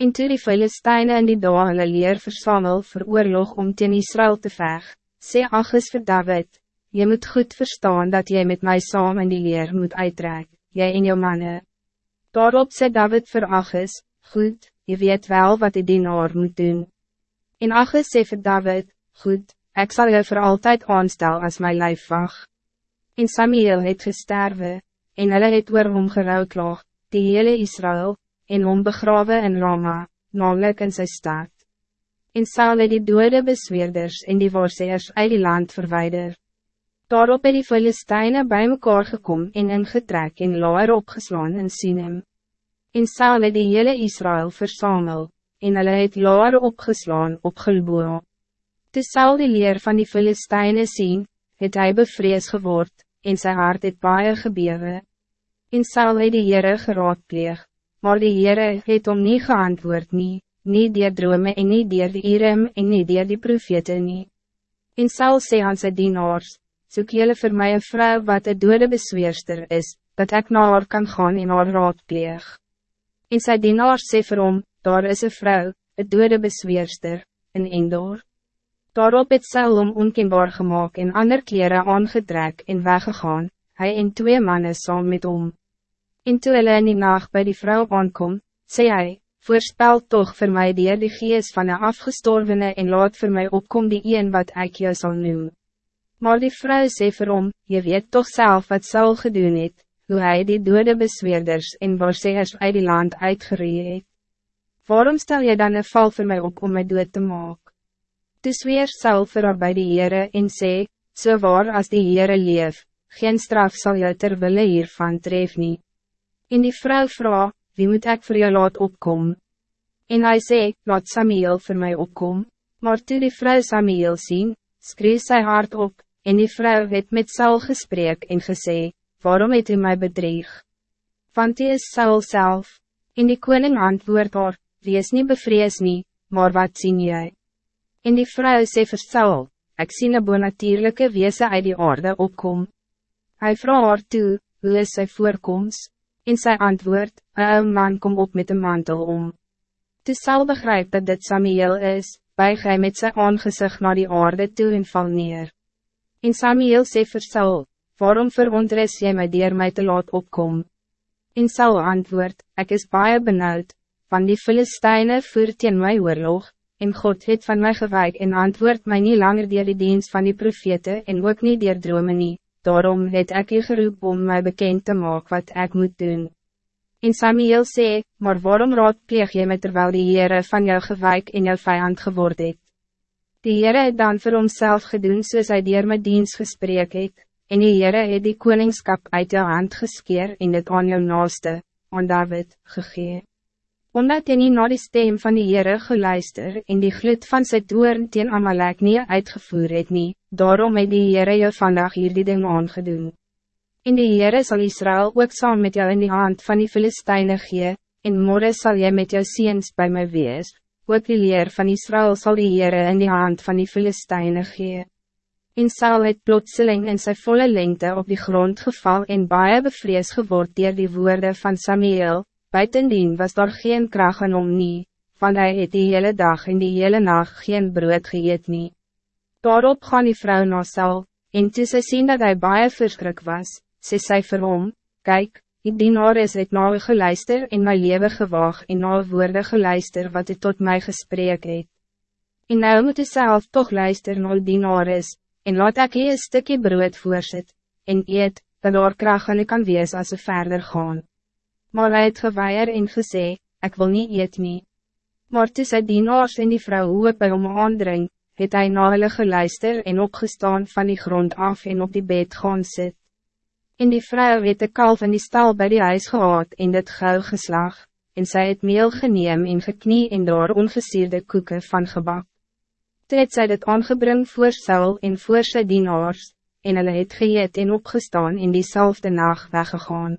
En toe die Filisteine in die dag hulle leer versamel vir oorlog om teen Israël te veg, sê Agus vir David, Je moet goed verstaan dat jij met mij saam in die leer moet uittrek, jij en jou mannen. Daarop sê David vir Agus, goed, je weet wel wat die dienaar moet doen. En Agus sê vir David, goed, ik zal je voor altijd aanstel als mijn lijfwacht. En Samuel het gesterwe, en hulle het oor hom gerouwklaag, die hele Israël, en hom begrawe in Rama, namelijk in sy stad. En Saul het die dode besweerders en die waarseers uit die land verwijder. Daarop het die Filisteine bij mekaar gekom en ingetrek en laar opgeslaan in Sinem. En Saul het die hele Israël versamel, en hulle het laar opgeslaan op Gilboa. Toe Saul die leer van die Filisteine sien, het hy bevrees geword, en sy hart het baie gebewe. En Saul het die Heere geraadpleeg, maar die Heere het om nie geantwoord nie, nie dier drome en nie dier die Irem en nie dier die profete nie. En Saul sê aan sy dienaars, soek jylle vir my een vrou wat een dode besweerster is, dat ik naar haar kan gaan en haar raadpleeg. En sy dienaars sê vir hom, daar is een vrouw, een dode besweerster, in Endor. Daarop het Saul om onkenbaar gemaakt en ander kleren aangedrek en weggegaan, hij en twee mannen saam met hom. En toe hulle in die nacht by die vrou aankom, sê hy, voorspel toch voor mij die die gees van een afgestorvene en laat voor mij opkom die een wat ik jou zal noemen. Maar die vrouw sê vir hom, je weet toch zelf wat Saul gedoen het, hoe hij die dode besweerders en waarseers uit die land uitgeree het. Waarom stel je dan een val voor mij op om mij dood te maken? Toe zweer Saul vir haar by die Heere en sê, so waar as die Heere leef, geen straf zal jou terwille hiervan tref nie. En die vrouw vraagt, wie moet ik voor jou laat opkom? En hij zei, laat Samuel voor mij opkom. Maar toe die vrouw Samuel zien, skree sy hart op, en die vrouw het met Saul gesprek en gesê, waarom het u mij bedreig? Want hij is Saul zelf. En die koning antwoord haar, wees niet bevrees nie, maar wat zien jij? En die vrouw sê vir Saul, ek sien een bonatierlijke weese uit die aarde opkom. Hij vraagt haar toe, hoe is sy voorkomst? In zijn antwoord, een man kom op met een mantel om. Toe Saul begrijpt dat dit Samuel is, buig hy met zijn aangezicht naar die aarde toe en val neer. In Samuel sê vir Saul, waarom verontres jy my dier my te laat opkom? In Saul antwoord, ik is baie benauwd, van die Filisteine voer teen my oorlog, en God het van mij gewijk en antwoord mij niet langer dier die dienst van die profete en ook niet dier drome nie daarom het ek je geroep om mij bekend te maken wat ik moet doen. En Samuel sê, maar waarom raadpleeg jy met terwijl die Heere van jou gewijk en jou vijand geword het? Die Heere het dan vir homself gedoen soos hy dier my diens gesprek het, en die Heere het die koningskap uit jou hand geskeer en het aan jou naaste, aan David, gegee. Omdat jy nie na die stem van die Heere geluister en die gloed van sy doorn teen Amalek nie uitgevoer het nie, daarom het die Heere jou vandag hier die ding aangedoen. En die Heere sal Israël ook saam met jou in die hand van die Filisteine gee, en morgen zal jy met jou ziens bij mij wees, ook die leer van Israël zal die Heere in die hand van die Filisteine gee. En Saul het plotseling in sy volle lengte op die grond geval en baie bevrees geword dier die woorden van Samuel, Buitendien was daar geen kracht in hom nie, want hy het die hele dag en die hele nacht geen brood geëet nie. Daarop gaan die vrou na Saul, en toe sy sien dat hy baie verskrik was, sê sy vir hom, Kyk, die dienaar is het na geluister en my leven gewaag en na woorde geluister wat hy tot mij gesprek het. En nou moet hy self toch luister na die dienaar is, en laat ek hier een stukje brood voorzet, en eet, dat daar kracht in kan wees als ze verder gaan. Maar hij het geweier en gesê, ik wil niet eet nie. Maar toe sy dienaars en die vrou hoe by hom aandring, het hy na hulle geluister en opgestaan van die grond af en op die bed gaan sit. En die vrou het de kalf in die stal bij die huis gehad en dit gauw geslag, en sy het meel geneem en geknie en daar ongesierde koeken van gebak. Toe het sy dit aangebring voor Saul en voor sy dienaars, en hulle het geëet en opgestaan in diezelfde nacht weggegaan.